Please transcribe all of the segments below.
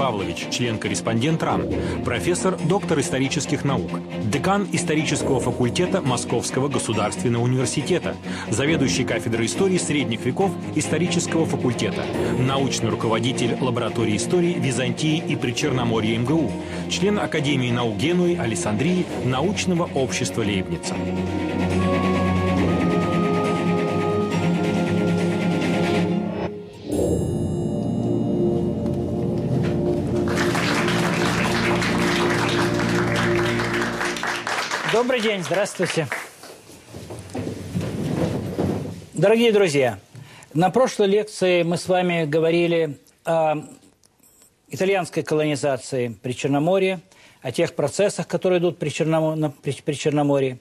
Павлович, член-корреспондент РАН, профессор, доктор исторических наук, декан исторического факультета Московского государственного университета, заведующий кафедрой истории средних веков исторического факультета, научный руководитель лаборатории истории Византии и Причерноморья МГУ, член Академии наук Генуи, Александрии, научного общества Лейбница. Добрый день, здравствуйте. Дорогие друзья, на прошлой лекции мы с вами говорили о итальянской колонизации при Черноморье, о тех процессах, которые идут при, Черном... при Черноморье,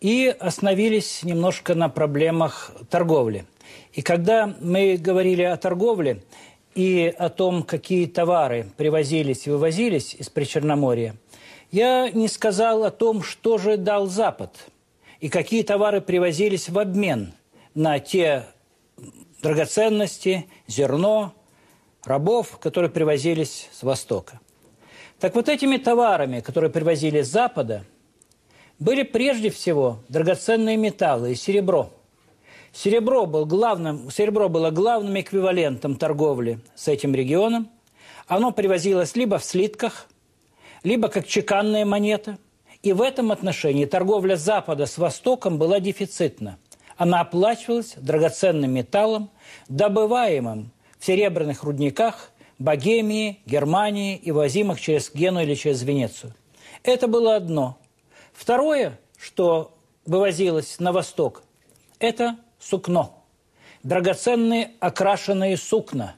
и остановились немножко на проблемах торговли. И когда мы говорили о торговле и о том, какие товары привозились и вывозились из Причерноморья – я не сказал о том, что же дал Запад и какие товары привозились в обмен на те драгоценности, зерно, рабов, которые привозились с Востока. Так вот этими товарами, которые привозили с Запада, были прежде всего драгоценные металлы и серебро. Серебро, был главным, серебро было главным эквивалентом торговли с этим регионом. Оно привозилось либо в слитках – либо как чеканная монета. И в этом отношении торговля Запада с Востоком была дефицитна. Она оплачивалась драгоценным металлом, добываемым в серебряных рудниках Богемии, Германии и возимых через Гену или через Венецию. Это было одно. Второе, что вывозилось на восток, это сукно. Драгоценные окрашенные сукна,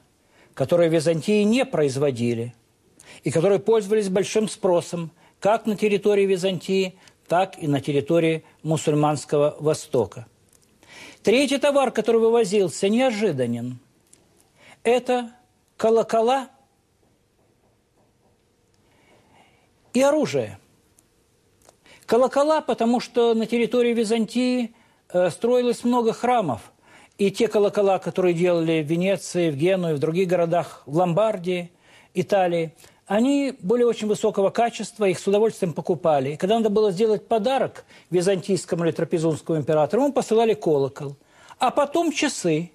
которые в Византии не производили – и которые пользовались большим спросом как на территории Византии, так и на территории мусульманского Востока. Третий товар, который вывозился, неожиданен. Это колокола и оружие. Колокола, потому что на территории Византии э, строилось много храмов. И те колокола, которые делали в Венеции, в Генуе, в других городах, в Ломбардии, Италии – они были очень высокого качества, их с удовольствием покупали. И когда надо было сделать подарок византийскому или трапезунскому императору, ему посылали колокол. А потом часы.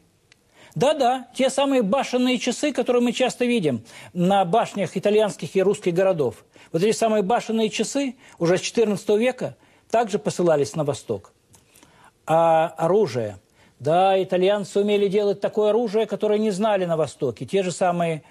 Да-да, те самые башенные часы, которые мы часто видим на башнях итальянских и русских городов. Вот эти самые башенные часы уже с XIV века также посылались на восток. А оружие. Да, итальянцы умели делать такое оружие, которое не знали на Востоке. Те же самые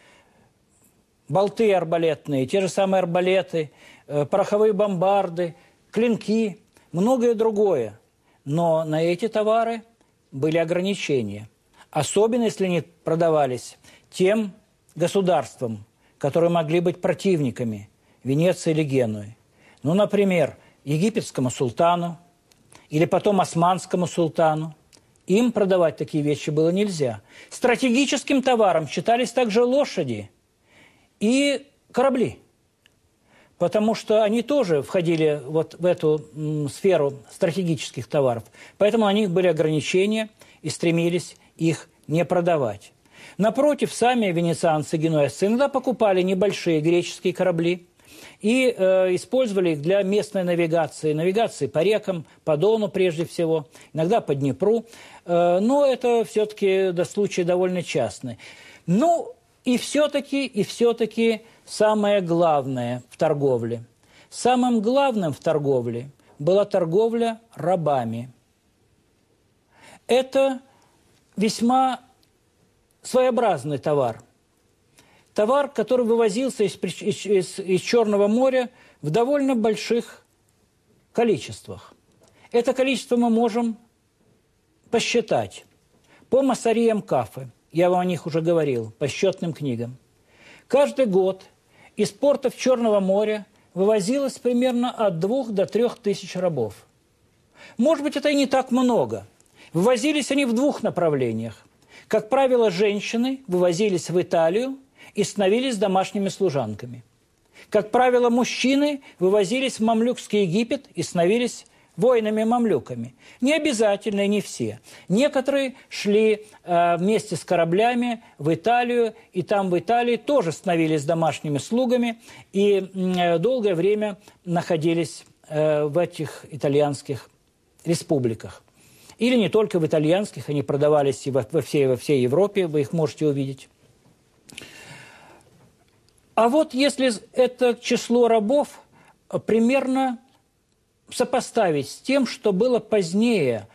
болты арбалетные, те же самые арбалеты, э, пороховые бомбарды, клинки, многое другое. Но на эти товары были ограничения. Особенно, если они продавались тем государствам, которые могли быть противниками Венеции или Генуи. Ну, например, египетскому султану или потом османскому султану. Им продавать такие вещи было нельзя. Стратегическим товаром считались также лошади – и корабли, потому что они тоже входили вот в эту сферу стратегических товаров. Поэтому у них были ограничения и стремились их не продавать. Напротив, сами венецианцы, генуэзцы иногда покупали небольшие греческие корабли и э, использовали их для местной навигации, навигации по рекам, по Дону прежде всего, иногда по Днепру. Э, но это все-таки до случая довольно частный. Ну, и все-таки, и все-таки самое главное в торговле. Самым главным в торговле была торговля рабами. Это весьма своеобразный товар. Товар, который вывозился из, из, из, из Черного моря в довольно больших количествах. Это количество мы можем посчитать по массариям кафы – я вам о них уже говорил, по счетным книгам. Каждый год из портов Черного моря вывозилось примерно от двух до трех тысяч рабов. Может быть, это и не так много. Вывозились они в двух направлениях. Как правило, женщины вывозились в Италию и становились домашними служанками. Как правило, мужчины вывозились в Мамлюкский Египет и становились воинами-мамлюками. Не обязательно, не все. Некоторые шли э, вместе с кораблями в Италию, и там в Италии тоже становились домашними слугами, и э, долгое время находились э, в этих итальянских республиках. Или не только в итальянских, они продавались и во, во, всей, во всей Европе, вы их можете увидеть. А вот если это число рабов примерно сопоставить с тем, что было позднее,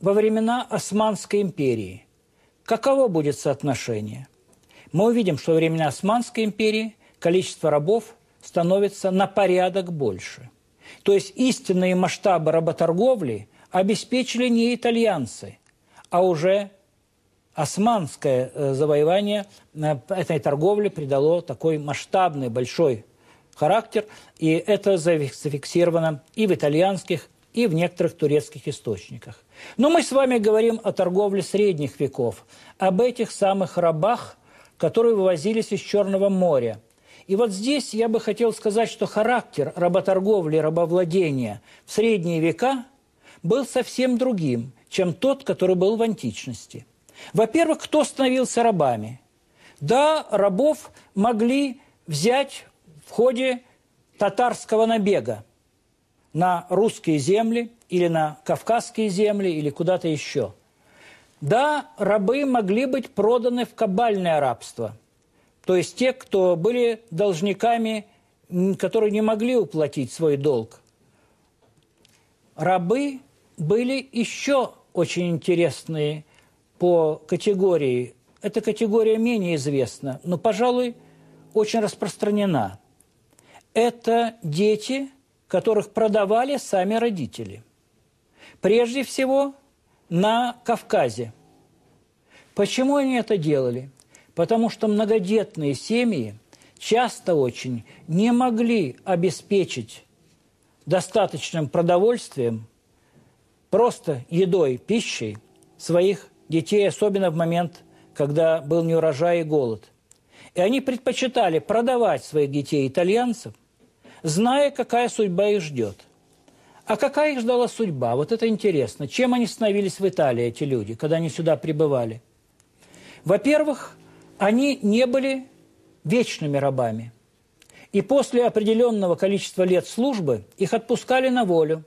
во времена Османской империи, каково будет соотношение? Мы увидим, что во времена Османской империи количество рабов становится на порядок больше. То есть истинные масштабы работорговли обеспечили не итальянцы, а уже османское э, завоевание э, этой торговли придало такой масштабный, большой характер, и это зафиксировано и в итальянских, и в некоторых турецких источниках. Но мы с вами говорим о торговле средних веков, об этих самых рабах, которые вывозились из Черного моря. И вот здесь я бы хотел сказать, что характер работорговли, рабовладения в средние века был совсем другим, чем тот, который был в античности. Во-первых, кто становился рабами? Да, рабов могли взять в ходе татарского набега на русские земли или на кавказские земли или куда-то еще. Да, рабы могли быть проданы в кабальное рабство, то есть те, кто были должниками, которые не могли уплатить свой долг. Рабы были еще очень интересные по категории. Эта категория менее известна, но, пожалуй, очень распространена – это дети, которых продавали сами родители. Прежде всего на Кавказе. Почему они это делали? Потому что многодетные семьи часто очень не могли обеспечить достаточным продовольствием, просто едой, пищей своих детей, особенно в момент, когда был неурожай и голод. И они предпочитали продавать своих детей итальянцев – зная, какая судьба их ждет. А какая их ждала судьба? Вот это интересно. Чем они становились в Италии, эти люди, когда они сюда прибывали? Во-первых, они не были вечными рабами. И после определенного количества лет службы их отпускали на волю.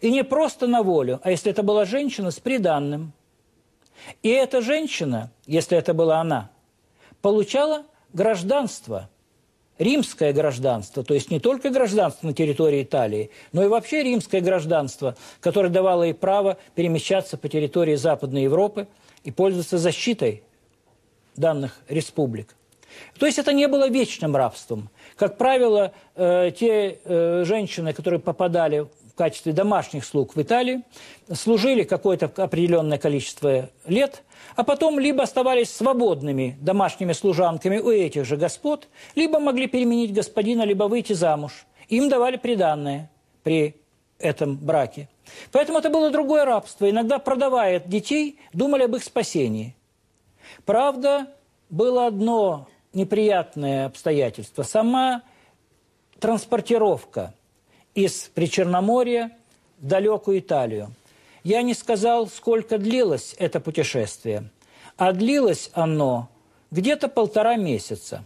И не просто на волю, а если это была женщина с приданным. И эта женщина, если это была она, получала гражданство – римское гражданство, то есть не только гражданство на территории Италии, но и вообще римское гражданство, которое давало ей право перемещаться по территории Западной Европы и пользоваться защитой данных республик. То есть это не было вечным рабством. Как правило, э, те э, женщины, которые попадали качестве домашних слуг в Италии, служили какое-то определенное количество лет, а потом либо оставались свободными домашними служанками у этих же господ, либо могли переменить господина, либо выйти замуж. Им давали приданное при этом браке. Поэтому это было другое рабство. Иногда, продавая детей, думали об их спасении. Правда, было одно неприятное обстоятельство. Сама транспортировка из Причерноморья в далекую Италию. Я не сказал, сколько длилось это путешествие, а длилось оно где-то полтора месяца.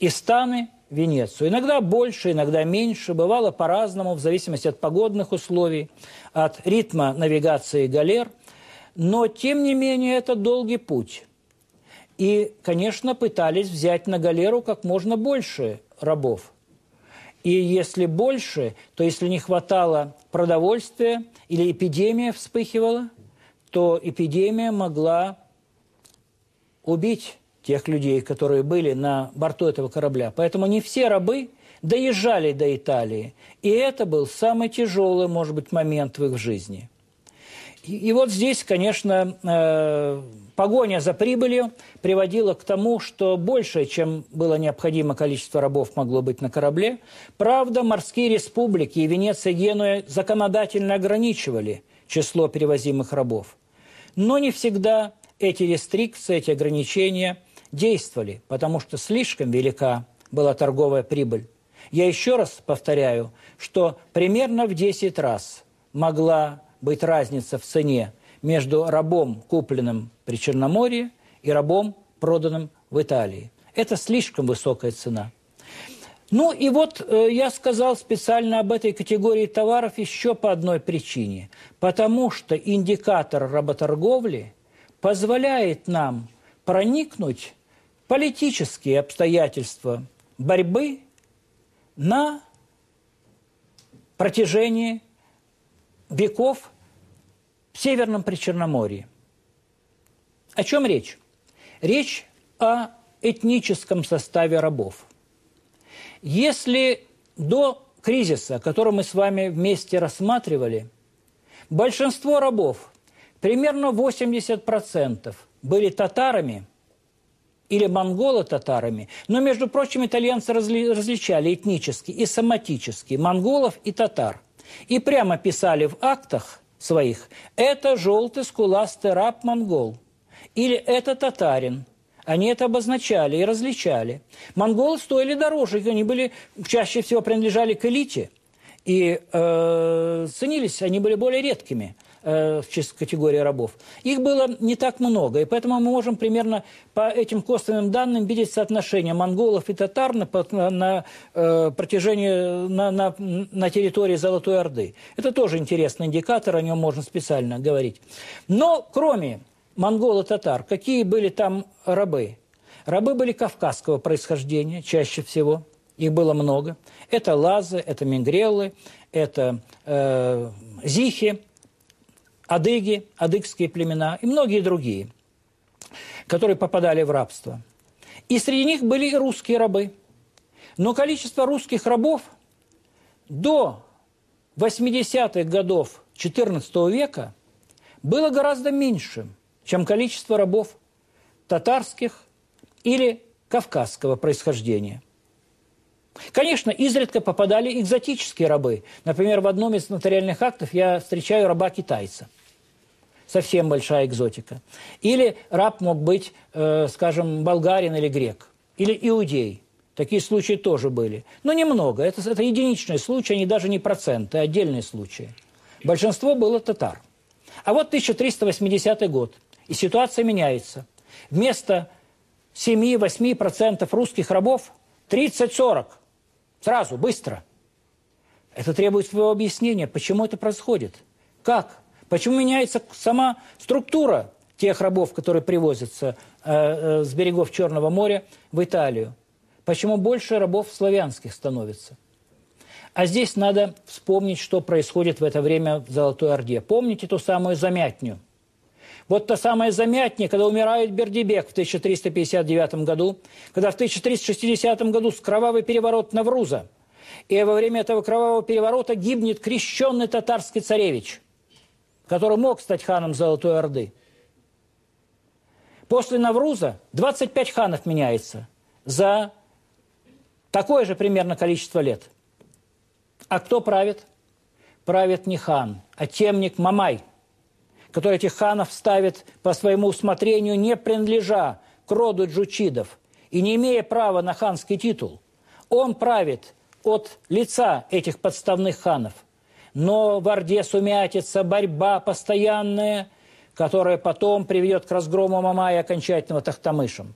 Из Станы в Венецию. Иногда больше, иногда меньше, бывало по-разному, в зависимости от погодных условий, от ритма навигации галер. Но, тем не менее, это долгий путь. И, конечно, пытались взять на галеру как можно больше рабов. И если больше, то если не хватало продовольствия или эпидемия вспыхивала, то эпидемия могла убить тех людей, которые были на борту этого корабля. Поэтому не все рабы доезжали до Италии. И это был самый тяжелый, может быть, момент в их жизни. И, и вот здесь, конечно, э, Погоня за прибылью приводила к тому, что большее, чем было необходимо количество рабов могло быть на корабле. Правда, морские республики и Венеция и Генуя законодательно ограничивали число перевозимых рабов. Но не всегда эти рестрикции, эти ограничения действовали, потому что слишком велика была торговая прибыль. Я еще раз повторяю, что примерно в 10 раз могла быть разница в цене между рабом, купленным при Черноморье, и рабом, проданным в Италии. Это слишком высокая цена. Ну и вот э, я сказал специально об этой категории товаров еще по одной причине. Потому что индикатор работорговли позволяет нам проникнуть политические обстоятельства борьбы на протяжении веков в Северном Причерноморье. О чем речь? Речь о этническом составе рабов. Если до кризиса, который мы с вами вместе рассматривали, большинство рабов, примерно 80%, были татарами или монголо-татарами, но, между прочим, итальянцы разли различали этнически и соматически монголов и татар. И прямо писали в актах своих «это желтый скуластый раб-монгол» или «это татарин», они это обозначали и различали. Монголы стоили дороже, они были, чаще всего принадлежали к элите. И э, ценились, они были более редкими в категории рабов. Их было не так много, и поэтому мы можем примерно по этим косвенным данным видеть соотношение монголов и татар на, на, э, протяжении, на, на, на территории Золотой Орды. Это тоже интересный индикатор, о нем можно специально говорить. Но кроме монголо-татар, какие были там рабы? Рабы были кавказского происхождения чаще всего, их было много. Это лазы, это мингрелы, это э, зихи, адыги, адыгские племена и многие другие, которые попадали в рабство. И среди них были и русские рабы. Но количество русских рабов до 80-х годов XIV века было гораздо меньшим чем количество рабов татарских или кавказского происхождения. Конечно, изредка попадали экзотические рабы. Например, в одном из нотариальных актов я встречаю раба-китайца. Совсем большая экзотика. Или раб мог быть, э, скажем, болгарин или грек. Или иудей. Такие случаи тоже были. Но немного. Это, это единичные случаи, они даже не проценты, а отдельные случаи. Большинство было татар. А вот 1380 год – и ситуация меняется. Вместо 7-8% русских рабов 30-40. Сразу, быстро. Это требует своего объяснения, почему это происходит. Как? Почему меняется сама структура тех рабов, которые привозятся э, э, с берегов Черного моря в Италию? Почему больше рабов славянских становится? А здесь надо вспомнить, что происходит в это время в Золотой Орде. Помните ту самую замятню – вот то самое замятнее, когда умирает Бердибек в 1359 году, когда в 1360 году с кровавый переворот Навруза, и во время этого кровавого переворота гибнет крещенный татарский царевич, который мог стать ханом Золотой Орды. После Навруза 25 ханов меняется за такое же примерно количество лет. А кто правит? Правит не хан, а темник Мамай – который этих ханов ставит по своему усмотрению, не принадлежа к роду джучидов и не имея права на ханский титул. Он правит от лица этих подставных ханов. Но в Орде сумятится борьба постоянная, которая потом приведет к разгрому Мамая окончательного Тахтамышем.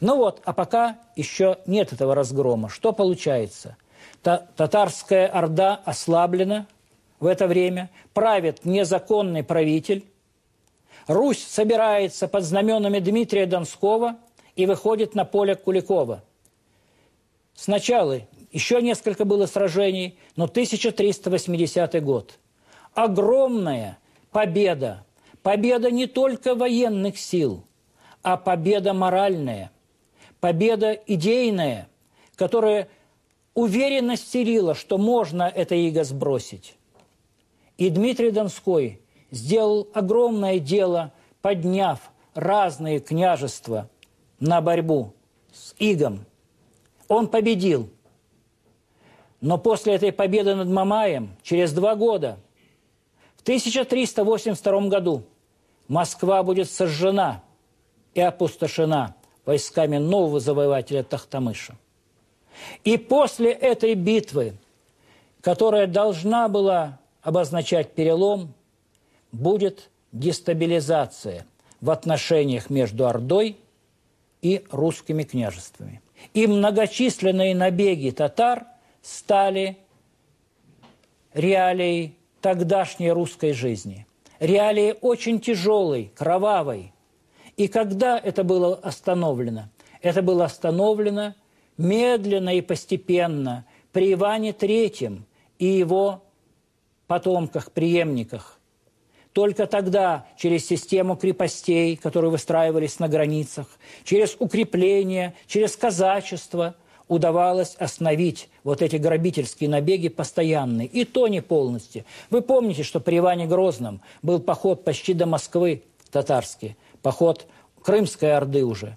Ну вот, а пока еще нет этого разгрома. Что получается? Татарская Орда ослаблена – в это время правит незаконный правитель. Русь собирается под знаменами Дмитрия Донского и выходит на поле Куликова. Сначала еще несколько было сражений, но 1380 год. Огромная победа. Победа не только военных сил, а победа моральная, победа идейная, которая уверенно стерила, что можно это иго сбросить. И Дмитрий Донской сделал огромное дело, подняв разные княжества на борьбу с Игом. Он победил. Но после этой победы над Мамаем, через два года, в 1382 году, Москва будет сожжена и опустошена войсками нового завоевателя Тахтамыша. И после этой битвы, которая должна была обозначать перелом, будет дестабилизация в отношениях между Ордой и русскими княжествами. И многочисленные набеги татар стали реалией тогдашней русской жизни. Реалией очень тяжелой, кровавой. И когда это было остановлено? Это было остановлено медленно и постепенно при Иване III и его потомках, преемниках. Только тогда через систему крепостей, которые выстраивались на границах, через укрепления, через казачество удавалось остановить вот эти грабительские набеги постоянные. И то не полностью. Вы помните, что при Иване Грозном был поход почти до Москвы татарский, поход Крымской Орды уже.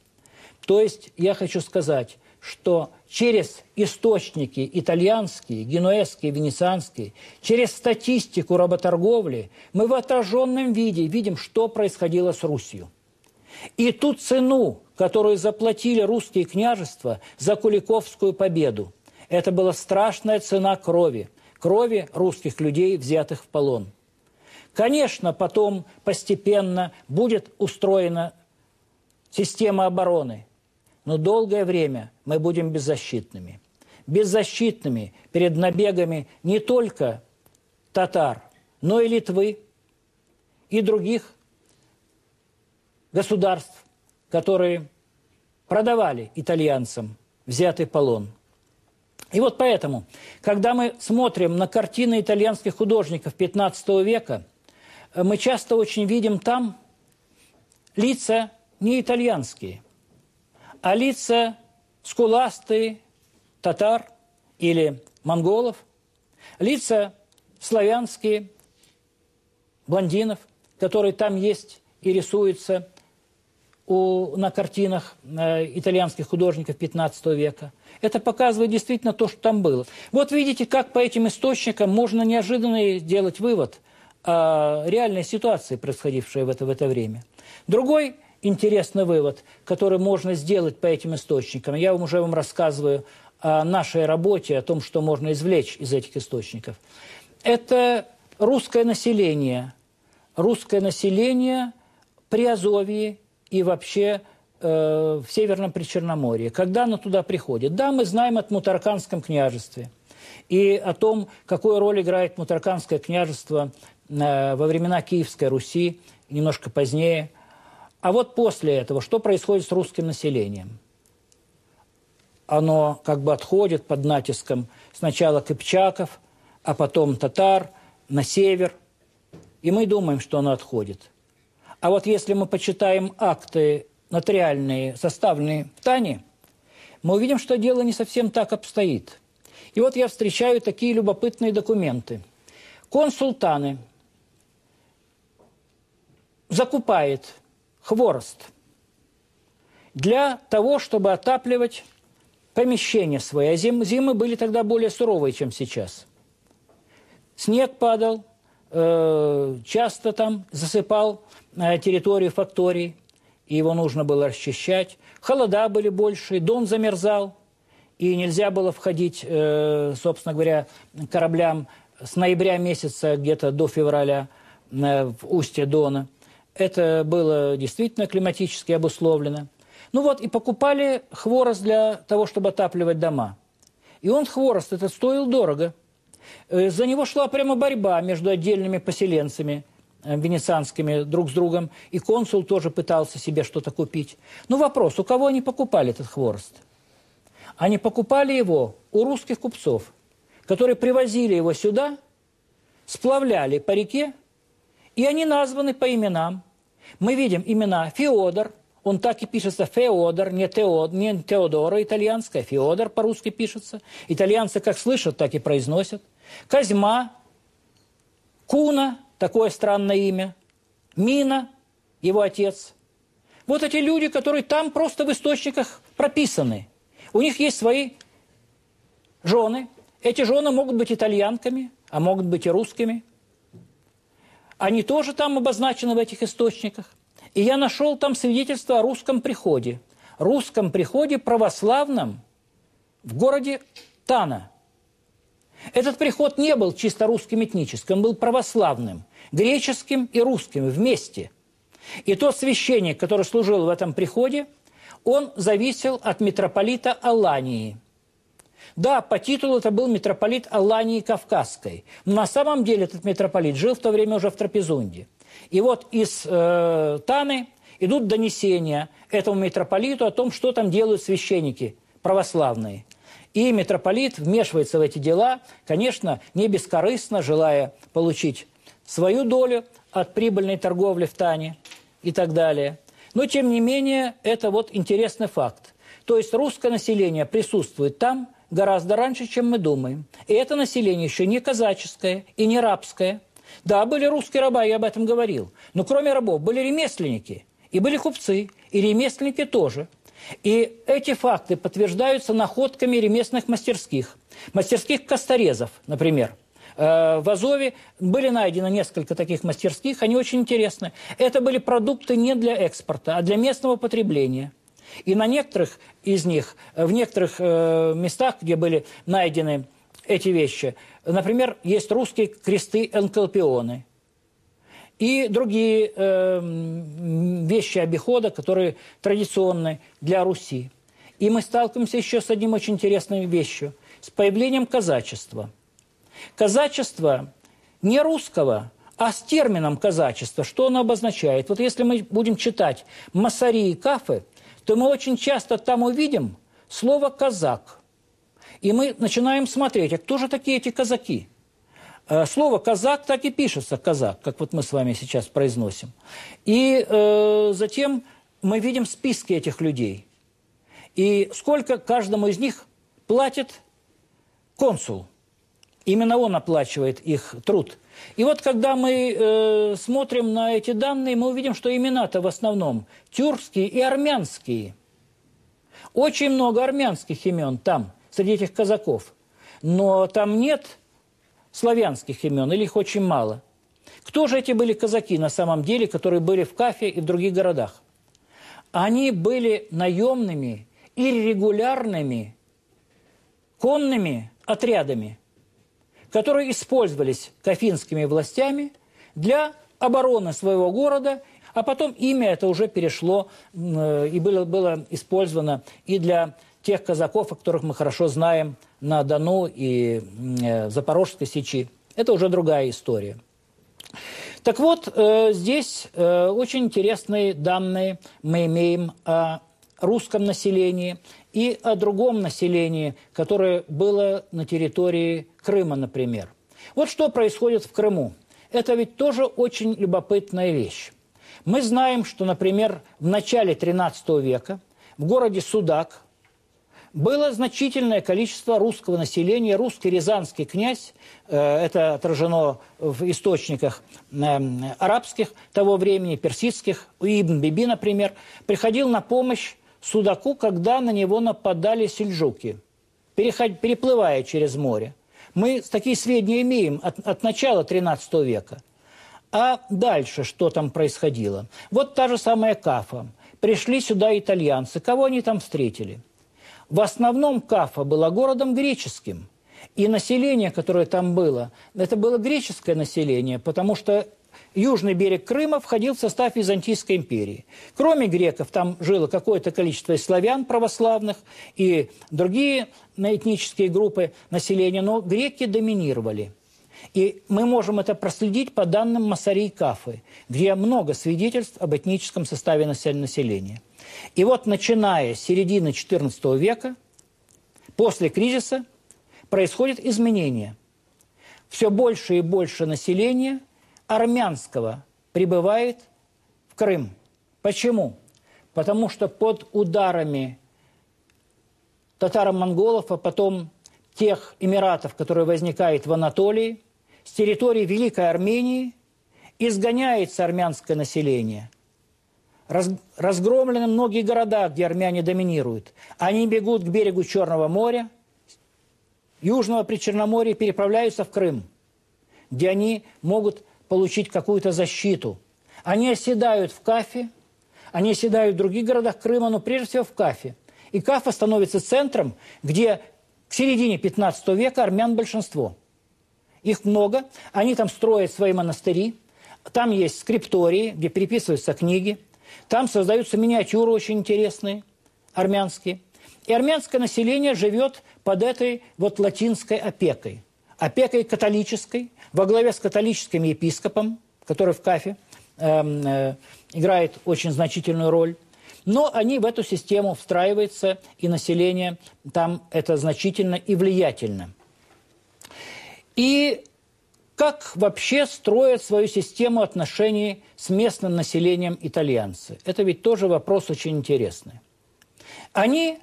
То есть я хочу сказать, что через источники итальянские, генуэзские, венецианские, через статистику работорговли мы в отраженном виде видим, что происходило с Русью. И ту цену, которую заплатили русские княжества за Куликовскую победу, это была страшная цена крови, крови русских людей, взятых в полон. Конечно, потом постепенно будет устроена система обороны – но долгое время мы будем беззащитными. Беззащитными перед набегами не только татар, но и Литвы и других государств, которые продавали итальянцам взятый полон. И вот поэтому, когда мы смотрим на картины итальянских художников XV века, мы часто очень видим там лица не итальянские, а лица скуластые татар или монголов, лица славянские, блондинов, которые там есть и рисуются у, на картинах э, итальянских художников XV века. Это показывает действительно то, что там было. Вот видите, как по этим источникам можно неожиданно сделать вывод о реальной ситуации, происходившей в это, в это время. Другой интересный вывод, который можно сделать по этим источникам. Я уже вам рассказываю о нашей работе, о том, что можно извлечь из этих источников. Это русское население. Русское население при Азовии и вообще э, в Северном Причерноморье. Когда оно туда приходит? Да, мы знаем о Мутарканском княжестве и о том, какую роль играет Мутарканское княжество э, во времена Киевской Руси, немножко позднее – а вот после этого что происходит с русским населением? Оно как бы отходит под натиском сначала кыпчаков, а потом татар на север. И мы думаем, что оно отходит. А вот если мы почитаем акты нотариальные, составленные в Тане, мы увидим, что дело не совсем так обстоит. И вот я встречаю такие любопытные документы. Консул Таны закупает хворост для того, чтобы отапливать помещения свои. А зим, зимы были тогда более суровые, чем сейчас. Снег падал, э, часто там засыпал территорию факторий, и его нужно было расчищать. Холода были больше, дон замерзал, и нельзя было входить, э, собственно говоря, кораблям с ноября месяца где-то до февраля э, в устье Дона – это было действительно климатически обусловлено. Ну вот, и покупали хворост для того, чтобы отапливать дома. И он, хворост, это стоил дорого. Э, за него шла прямо борьба между отдельными поселенцами э, венецианскими друг с другом, и консул тоже пытался себе что-то купить. Ну вопрос, у кого они покупали этот хворост? Они покупали его у русских купцов, которые привозили его сюда, сплавляли по реке, и они названы по именам. Мы видим имена Феодор, он так и пишется Феодор, не, Теод, не Теодора итальянская, Феодор по-русски пишется. Итальянцы как слышат, так и произносят. Козьма, Куна, такое странное имя, Мина, его отец. Вот эти люди, которые там просто в источниках прописаны. У них есть свои жены. Эти жены могут быть итальянками, а могут быть и русскими – они тоже там обозначены в этих источниках. И я нашел там свидетельство о русском приходе. Русском приходе православном в городе Тана. Этот приход не был чисто русским этническим, он был православным, греческим и русским вместе. И тот священник, который служил в этом приходе, он зависел от митрополита Алании. Да, по титулу это был митрополит Алании Кавказской. Но на самом деле этот митрополит жил в то время уже в Трапезунде. И вот из э, Таны идут донесения этому митрополиту о том, что там делают священники православные. И митрополит вмешивается в эти дела, конечно, не бескорыстно, желая получить свою долю от прибыльной торговли в Тане и так далее. Но, тем не менее, это вот интересный факт. То есть русское население присутствует там гораздо раньше, чем мы думаем. И это население еще не казаческое и не рабское. Да, были русские раба, я об этом говорил. Но кроме рабов были ремесленники, и были купцы, и ремесленники тоже. И эти факты подтверждаются находками ремесленных мастерских. Мастерских косторезов, например. Э, в Азове были найдены несколько таких мастерских, они очень интересны. Это были продукты не для экспорта, а для местного потребления. И на некоторых из них, в некоторых э, местах, где были найдены эти вещи, например, есть русские кресты энкалпионы и другие э, вещи обихода, которые традиционны для Руси. И мы сталкиваемся еще с одним очень интересной вещью, с появлением казачества. Казачество не русского, а с термином казачества, что оно обозначает? Вот если мы будем читать Масари и Кафы, то мы очень часто там увидим слово «казак». И мы начинаем смотреть, а кто же такие эти казаки? Э, слово «казак» так и пишется «казак», как вот мы с вами сейчас произносим. И э, затем мы видим списки этих людей. И сколько каждому из них платит консул. Именно он оплачивает их труд. И вот когда мы э, смотрим на эти данные, мы увидим, что имена-то в основном тюркские и армянские. Очень много армянских имен там, среди этих казаков. Но там нет славянских имен, или их очень мало. Кто же эти были казаки на самом деле, которые были в Кафе и в других городах? Они были наемными и регулярными конными отрядами – которые использовались кафинскими властями для обороны своего города, а потом имя это уже перешло э, и было, было использовано и для тех казаков, о которых мы хорошо знаем на Дону и э, Запорожской сечи. Это уже другая история. Так вот, э, здесь очень интересные данные мы имеем о русском населении и о другом населении, которое было на территории Крыма, например. Вот что происходит в Крыму. Это ведь тоже очень любопытная вещь. Мы знаем, что, например, в начале XIII века в городе Судак было значительное количество русского населения. Русский рязанский князь, э, это отражено в источниках э, арабских того времени, персидских, Ибн Биби, например, приходил на помощь Судаку, когда на него нападали сельджуки, переплывая через море. Мы такие сведения имеем от, от начала XIII века. А дальше что там происходило? Вот та же самая Кафа. Пришли сюда итальянцы. Кого они там встретили? В основном Кафа была городом греческим. И население, которое там было, это было греческое население, потому что южный берег Крыма входил в состав Византийской империи. Кроме греков там жило какое-то количество славян православных и другие этнические группы населения, но греки доминировали. И мы можем это проследить по данным Масари и Кафы, где много свидетельств об этническом составе населения. И вот начиная с середины XIV века, после кризиса, происходит изменение. Все больше и больше населения – армянского прибывает в Крым. Почему? Потому что под ударами татаро-монголов, а потом тех эмиратов, которые возникают в Анатолии, с территории Великой Армении изгоняется армянское население. Раз, разгромлены многие города, где армяне доминируют. Они бегут к берегу Черного моря, Южного Причерноморья переправляются в Крым, где они могут получить какую-то защиту. Они оседают в Кафе, они оседают в других городах Крыма, но прежде всего в Кафе. И Кафа становится центром, где к середине 15 века армян большинство. Их много, они там строят свои монастыри, там есть скриптории, где переписываются книги, там создаются миниатюры очень интересные, армянские. И армянское население живет под этой вот латинской опекой. Опекой католической, во главе с католическим епископом, который в Кафе э, э, играет очень значительную роль. Но они в эту систему встраиваются, и население там это значительно и влиятельно. И как вообще строят свою систему отношений с местным населением итальянцы? Это ведь тоже вопрос очень интересный. Они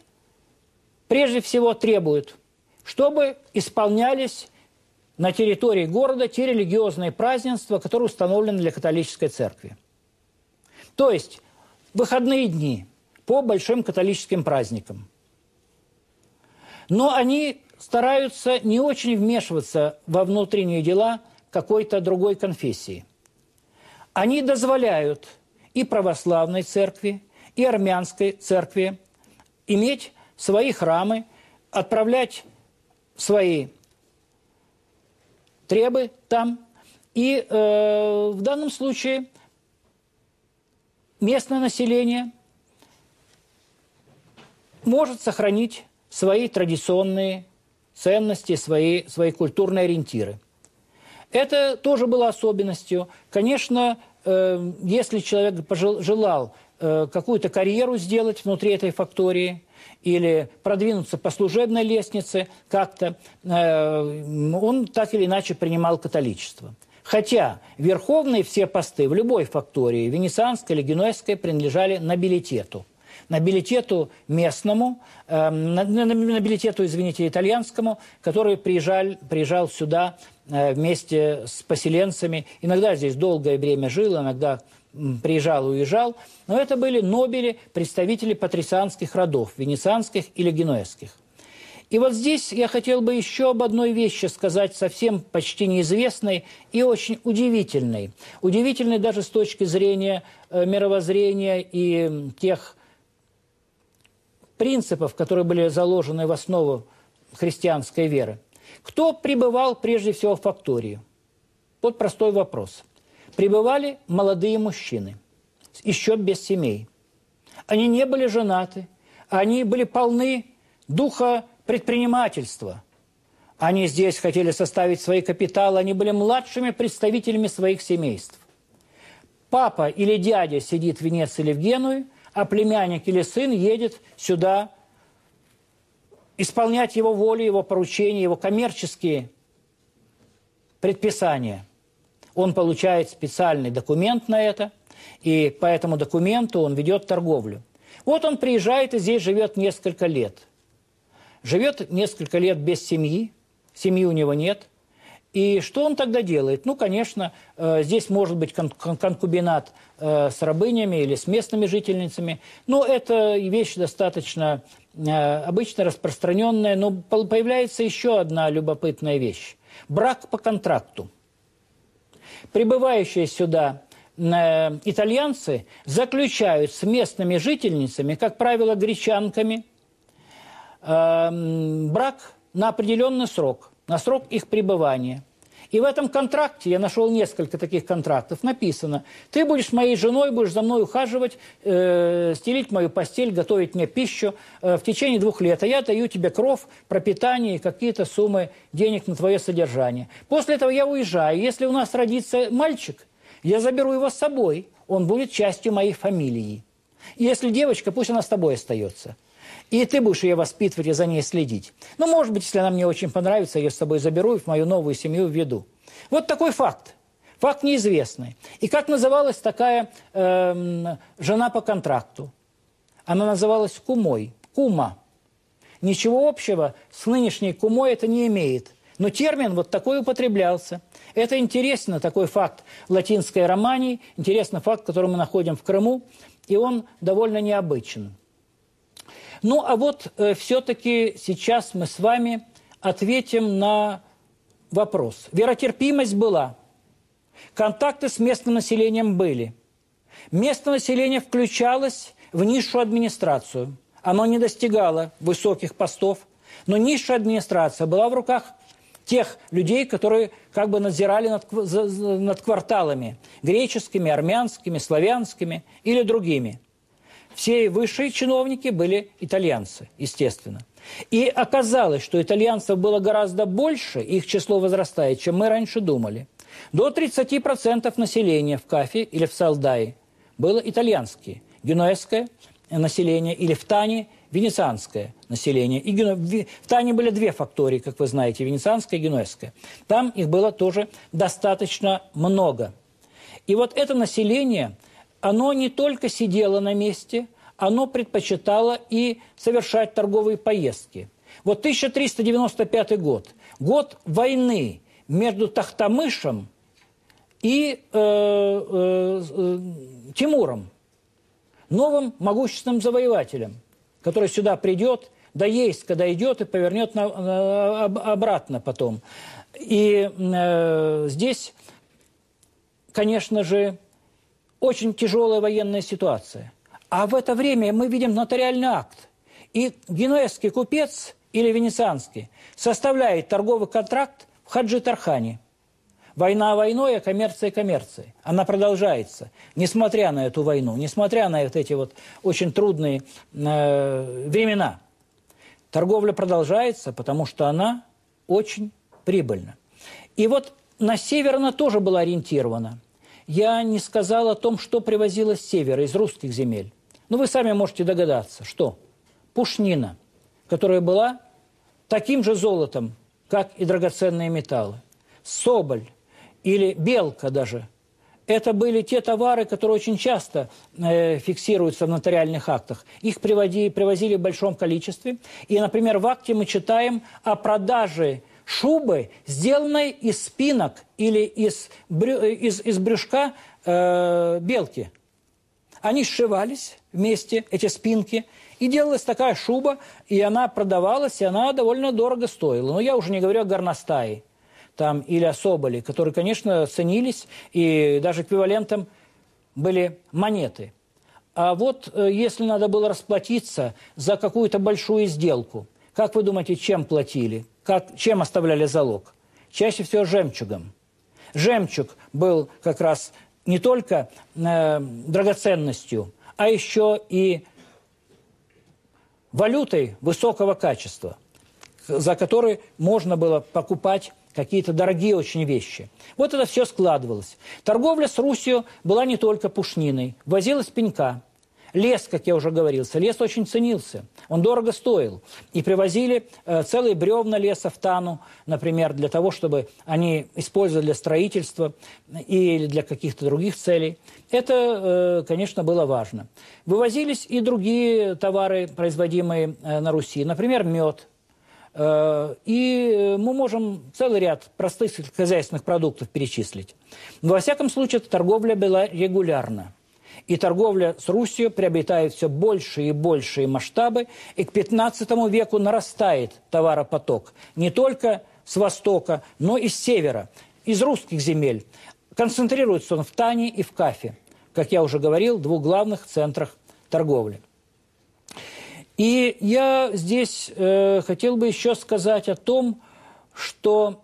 прежде всего требуют, чтобы исполнялись на территории города те религиозные празднества, которые установлены для католической церкви. То есть выходные дни по большим католическим праздникам. Но они стараются не очень вмешиваться во внутренние дела какой-то другой конфессии. Они дозволяют и православной церкви, и армянской церкви иметь свои храмы, отправлять свои требы там. И э, в данном случае местное население может сохранить свои традиционные ценности, свои, свои культурные ориентиры. Это тоже было особенностью. Конечно, э, если человек желал э, какую-то карьеру сделать внутри этой фактории или продвинуться по служебной лестнице как-то, э, он так или иначе принимал католичество. Хотя верховные все посты в любой фактории, венецианской или генуэзской, принадлежали нобилитету – нобилитету местному, э, нобилитету, извините, итальянскому, который приезжал, приезжал сюда э, вместе с поселенцами. Иногда здесь долгое время жил, иногда приезжал уезжал. Но это были нобели, представители патрицианских родов, венецианских или генуэзских. И вот здесь я хотел бы еще об одной вещи сказать, совсем почти неизвестной и очень удивительной. Удивительной даже с точки зрения э, мировоззрения и тех принципов, которые были заложены в основу христианской веры. Кто пребывал прежде всего в фактории? Вот простой вопрос. Пребывали молодые мужчины, еще без семей. Они не были женаты, они были полны духа предпринимательства. Они здесь хотели составить свои капиталы, они были младшими представителями своих семейств. Папа или дядя сидит в Венеции или в Генуе, а племянник или сын едет сюда исполнять его волю, его поручения, его коммерческие предписания. Он получает специальный документ на это, и по этому документу он ведет торговлю. Вот он приезжает и здесь живет несколько лет. Живет несколько лет без семьи, семьи у него нет. И что он тогда делает? Ну, конечно, э, здесь может быть конкубинат э, с рабынями или с местными жительницами. Но это вещь достаточно э, обычно распространенная. Но появляется еще одна любопытная вещь. Брак по контракту. Прибывающие сюда итальянцы заключают с местными жительницами, как правило, гречанками, брак на определенный срок – на срок их пребывания. И в этом контракте, я нашел несколько таких контрактов, написано, ты будешь моей женой, будешь за мной ухаживать, э, стелить мою постель, готовить мне пищу э, в течение двух лет, а я даю тебе кров, пропитание и какие-то суммы денег на твое содержание. После этого я уезжаю. Если у нас родится мальчик, я заберу его с собой, он будет частью моей фамилии. Если девочка, пусть она с тобой остается. И ты будешь ее воспитывать и за ней следить. Ну, может быть, если она мне очень понравится, я ее с собой заберу и в мою новую семью введу. Вот такой факт. Факт неизвестный. И как называлась такая э, жена по контракту? Она называлась кумой, кума. Ничего общего с нынешней кумой это не имеет. Но термин вот такой употреблялся. Это интересно, такой факт латинской романии, интересный факт, который мы находим в Крыму, и он довольно необычен. Ну, а вот э, все-таки сейчас мы с вами ответим на вопрос. Веротерпимость была, контакты с местным населением были. Местное население включалось в низшую администрацию. Оно не достигало высоких постов. Но низшая администрация была в руках тех людей, которые как бы надзирали над, над кварталами греческими, армянскими, славянскими или другими. Все высшие чиновники были итальянцы, естественно. И оказалось, что итальянцев было гораздо больше, их число возрастает, чем мы раньше думали. До 30% населения в Кафе или в Салдае было итальянские. Генуэзское население или в Тане – венецианское население. И в Тане были две фактории, как вы знаете, венецианская и генуэзская. Там их было тоже достаточно много. И вот это население, оно не только сидело на месте, оно предпочитало и совершать торговые поездки. Вот 1395 год, год войны между Тахтамышем и э, э, э, Тимуром, новым могущественным завоевателем – который сюда придет, да есть, когда идет и повернет на, на, обратно потом. И э, здесь, конечно же, очень тяжелая военная ситуация. А в это время мы видим нотариальный акт. И генуэзский купец или венецианский составляет торговый контракт в Хаджи-Тархане – Война войной, а коммерция коммерцией. Она продолжается, несмотря на эту войну, несмотря на вот эти вот очень трудные э, времена. Торговля продолжается, потому что она очень прибыльна. И вот на север она тоже была ориентирована. Я не сказал о том, что привозилось с севера, из русских земель. Но вы сами можете догадаться, что пушнина, которая была таким же золотом, как и драгоценные металлы. Соболь, или белка даже. Это были те товары, которые очень часто э, фиксируются в нотариальных актах. Их приводи, привозили в большом количестве. И, например, в акте мы читаем о продаже шубы, сделанной из спинок или из, брю, э, из, из брюшка э, белки. Они сшивались вместе, эти спинки, и делалась такая шуба, и она продавалась, и она довольно дорого стоила. Но я уже не говорю о горностае там, или о Соболе, которые, конечно, ценились, и даже эквивалентом были монеты. А вот э, если надо было расплатиться за какую-то большую сделку, как вы думаете, чем платили? Как, чем оставляли залог? Чаще всего жемчугом. Жемчуг был как раз не только э, драгоценностью, а еще и валютой высокого качества, за которой можно было покупать какие-то дорогие очень вещи. Вот это все складывалось. Торговля с Русью была не только пушниной, возилась пенька. Лес, как я уже говорил, лес очень ценился, он дорого стоил. И привозили э, целые бревна леса в Тану, например, для того, чтобы они использовали для строительства или для каких-то других целей. Это, э, конечно, было важно. Вывозились и другие товары, производимые э, на Руси, например, мед – Э, и мы можем целый ряд простых хозяйственных продуктов перечислить. Но, во всяком случае, торговля была регулярна. И торговля с Русью приобретает все большие и большие масштабы, и к 15 веку нарастает товаропоток не только с востока, но и с севера, из русских земель. Концентрируется он в Тане и в Кафе, как я уже говорил, двух главных центрах торговли. И я здесь э, хотел бы еще сказать о том, что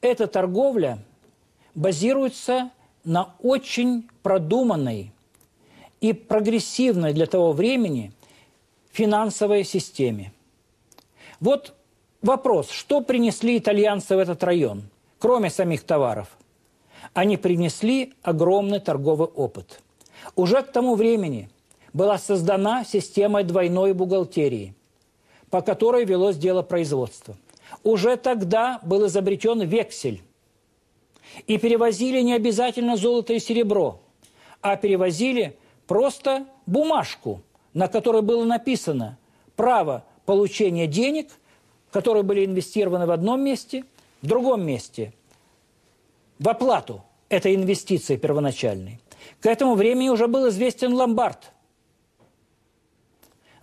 эта торговля базируется на очень продуманной и прогрессивной для того времени финансовой системе. Вот вопрос, что принесли итальянцы в этот район, кроме самих товаров? Они принесли огромный торговый опыт. Уже к тому времени – была создана система двойной бухгалтерии, по которой велось дело производства. Уже тогда был изобретен вексель. И перевозили не обязательно золото и серебро, а перевозили просто бумажку, на которой было написано право получения денег, которые были инвестированы в одном месте, в другом месте, в оплату этой инвестиции первоначальной. К этому времени уже был известен ломбард –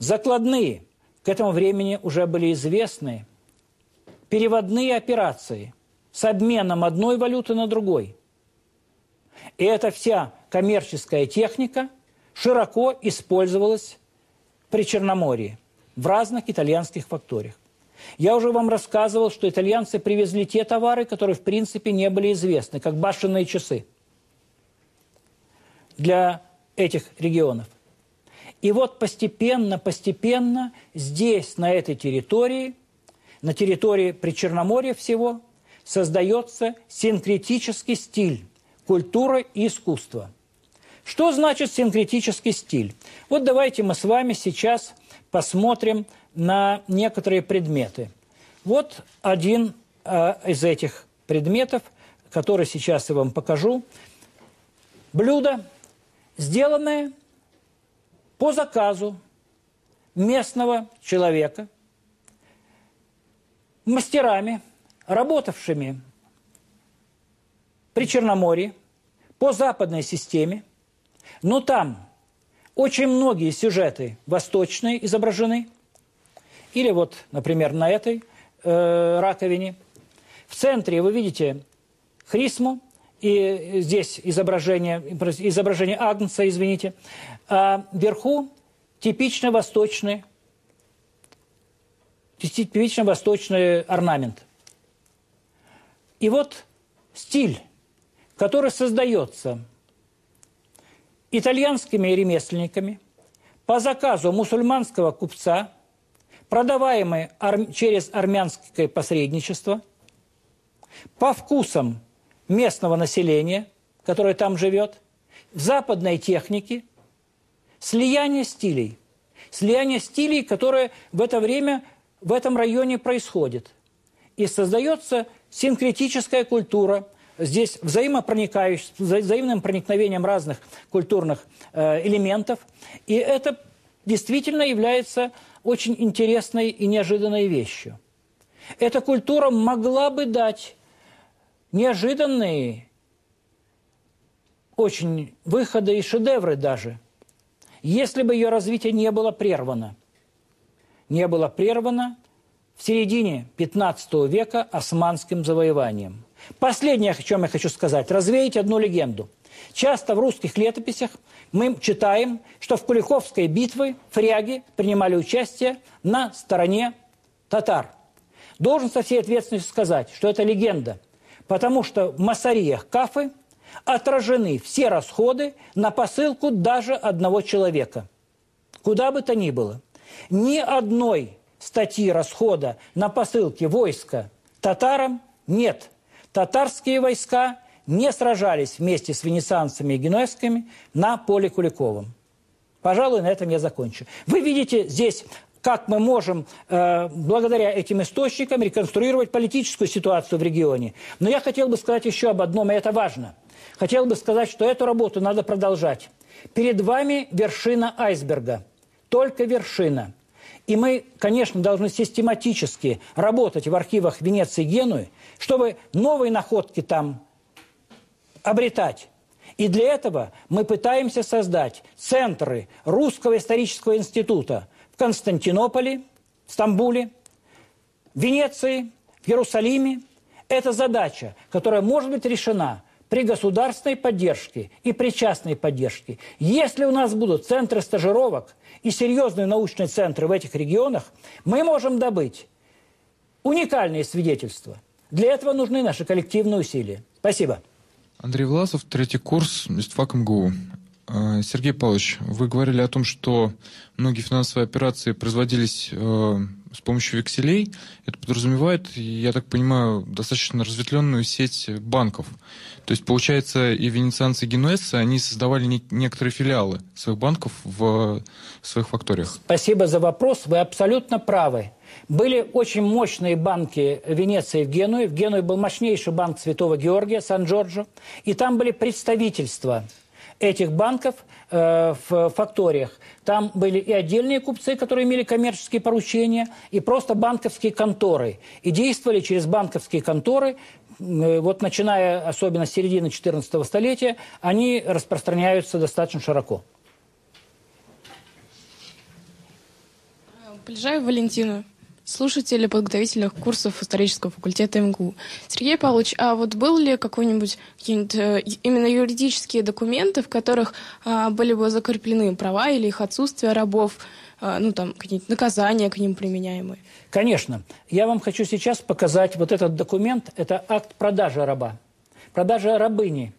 Закладные к этому времени уже были известны. Переводные операции с обменом одной валюты на другой. И эта вся коммерческая техника широко использовалась при Черноморье в разных итальянских факториях. Я уже вам рассказывал, что итальянцы привезли те товары, которые в принципе не были известны, как башенные часы для этих регионов. И вот постепенно, постепенно здесь, на этой территории, на территории Причерноморья всего, создается синкретический стиль культуры и искусства. Что значит синкретический стиль? Вот давайте мы с вами сейчас посмотрим на некоторые предметы. Вот один э, из этих предметов, который сейчас я вам покажу. Блюдо, сделанное по заказу местного человека, мастерами, работавшими при Черноморье по западной системе, но там очень многие сюжеты восточные изображены, или вот, например, на этой э, раковине. В центре вы видите хрисму, и здесь изображение, изображение Агнца, извините, а вверху типично восточный, типично восточный орнамент. И вот стиль, который создается итальянскими ремесленниками по заказу мусульманского купца, продаваемый через армянское посредничество, по вкусам местного населения, которое там живет, западной техники, слияние стилей. Слияние стилей, которое в это время в этом районе происходит. И создается синкретическая культура, здесь взаимопроникающая, взаимным проникновением разных культурных э, элементов. И это действительно является очень интересной и неожиданной вещью. Эта культура могла бы дать неожиданные очень выходы и шедевры даже, если бы ее развитие не было прервано. Не было прервано в середине 15 века османским завоеванием. Последнее, о чем я хочу сказать, развеять одну легенду. Часто в русских летописях мы читаем, что в Куликовской битве фряги принимали участие на стороне татар. Должен со всей ответственностью сказать, что это легенда – потому что в массариях Кафы отражены все расходы на посылку даже одного человека. Куда бы то ни было. Ни одной статьи расхода на посылке войска татарам нет. Татарские войска не сражались вместе с венецианцами и генуэзскими на поле Куликовом. Пожалуй, на этом я закончу. Вы видите здесь как мы можем э, благодаря этим источникам реконструировать политическую ситуацию в регионе. Но я хотел бы сказать еще об одном, и это важно. Хотел бы сказать, что эту работу надо продолжать. Перед вами вершина айсберга, только вершина. И мы, конечно, должны систематически работать в архивах Венеции и Генуи, чтобы новые находки там обретать. И для этого мы пытаемся создать центры Русского исторического института, Константинополе, Стамбуле, Венеции, в Иерусалиме. Это задача, которая может быть решена при государственной поддержке и при частной поддержке. Если у нас будут центры стажировок и серьезные научные центры в этих регионах, мы можем добыть уникальные свидетельства. Для этого нужны наши коллективные усилия. Спасибо. Андрей Власов, третий курс, ИСТФАК МГУ. А, Сергей Павлович, вы говорили о том, что многие финансовые операции производились э, с помощью векселей. Это подразумевает, я так понимаю, достаточно разветвленную сеть банков. То есть, получается, и венецианцы, и генуэзцы, они создавали не, некоторые филиалы своих банков в своих факториях. Спасибо за вопрос. Вы абсолютно правы. Были очень мощные банки Венеции в Генуе. В Генуе был мощнейший банк Святого Георгия, Сан-Джорджо. И там были представительства этих банков э, в факториях. Там были и отдельные купцы, которые имели коммерческие поручения, и просто банковские конторы. И действовали через банковские конторы, э, вот начиная особенно с середины XIV столетия, они распространяются достаточно широко. Полежаю Валентину слушатели подготовительных курсов исторического факультета МГУ. Сергей Павлович, а вот был ли какой-нибудь э, именно юридические документы, в которых а, были бы закреплены права или их отсутствие рабов а, ну, там, какие-нибудь наказания к ним применяемые? Конечно. Я вам хочу сейчас показать вот этот документ. Это акт продажи раба. Продажа рабыни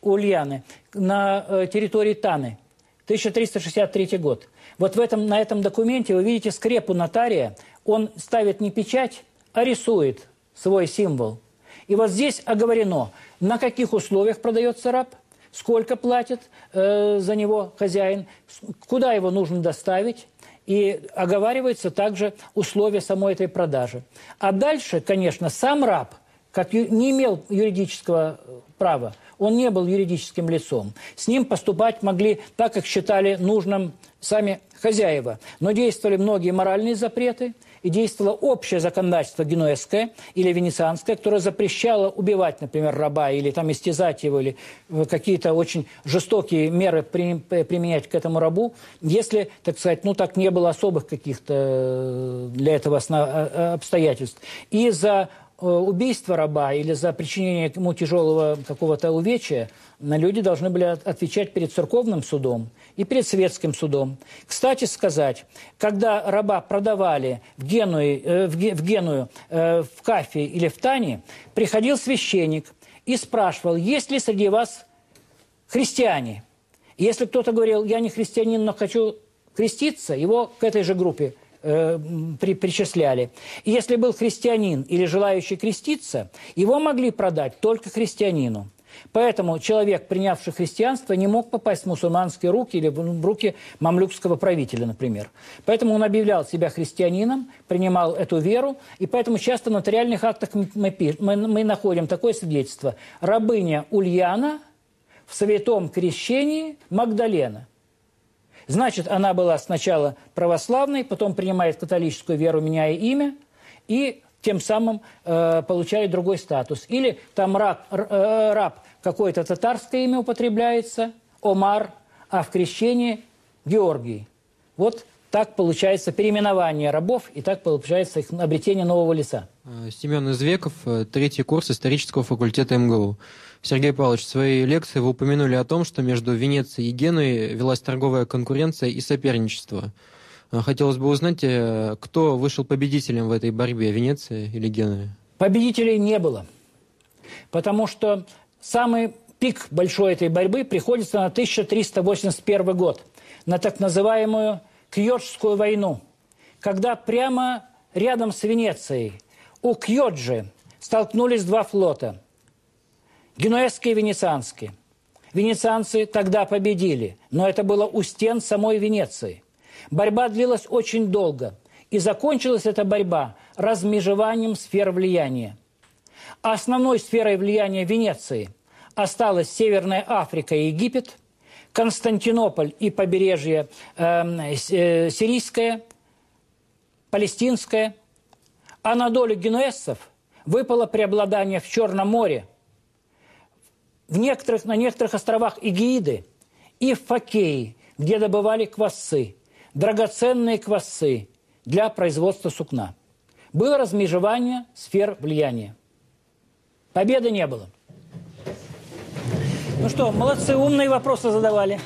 Ульяны на э, территории Таны. 1363 год. Вот в этом, на этом документе вы видите скрепу нотария. Он ставит не печать, а рисует свой символ. И вот здесь оговорено, на каких условиях продается раб, сколько платит э, за него хозяин, куда его нужно доставить, и оговариваются также условия самой этой продажи. А дальше, конечно, сам раб, как не имел юридического э, права, он не был юридическим лицом. С ним поступать могли так, как считали нужным сами хозяева. Но действовали многие моральные запреты, и действовало общее законодательство генуэзское или венецианское, которое запрещало убивать, например, раба или там истязать его, или какие-то очень жестокие меры применять к этому рабу, если, так сказать, ну так не было особых каких-то э, для этого обстоятельств. И за Э, убийство раба или за причинение ему тяжелого какого-то увечья, люди должны были отвечать перед церковным судом и перед светским судом. Кстати сказать, когда раба продавали в, Генуи, э, в Геную, э, в Кафе или в Тане, приходил священник и спрашивал, есть ли среди вас христиане. если кто-то говорил, я не христианин, но хочу креститься, его к этой же группе э, при, причисляли. И если был христианин или желающий креститься, его могли продать только христианину. Поэтому человек, принявший христианство, не мог попасть в мусульманские руки или в руки мамлюкского правителя, например. Поэтому он объявлял себя христианином, принимал эту веру, и поэтому часто в нотариальных актах мы, мы, мы находим такое свидетельство. Рабыня Ульяна в святом крещении Магдалена. Значит, она была сначала православной, потом принимает католическую веру, меняя имя, и тем самым э, получает другой статус. Или там раб, э, раб какое-то татарское имя употребляется, Омар, а в крещении Георгий. Вот так получается переименование рабов, и так получается их обретение нового лица. Э, Семен Извеков, э, третий курс исторического факультета МГУ. Сергей Павлович, в своей лекции вы упомянули о том, что между Венецией и Генуей велась торговая конкуренция и соперничество. Э, хотелось бы узнать, кто вышел победителем в этой борьбе, Венеция или Генуя? Победителей не было, потому что самый пик большой этой борьбы приходится на 1381 год, на так называемую Кьоджскую войну, когда прямо рядом с Венецией у Кьоджи столкнулись два флота – Генуэзские и венецианские. Венецианцы тогда победили, но это было у стен самой Венеции. Борьба длилась очень долго, и закончилась эта борьба размежеванием сфер влияния. А основной сферой влияния Венеции осталась Северная Африка и Египет, Константинополь и побережье эм, э, сирийское, палестинское. А на долю генуэзцев выпало преобладание в Черном море – в некоторых, на некоторых островах Игииды и в Фокее, где добывали квасцы, драгоценные квасцы для производства сукна. Было размежевание сфер влияния. Победы не было. Ну что, молодцы, умные вопросы задавали.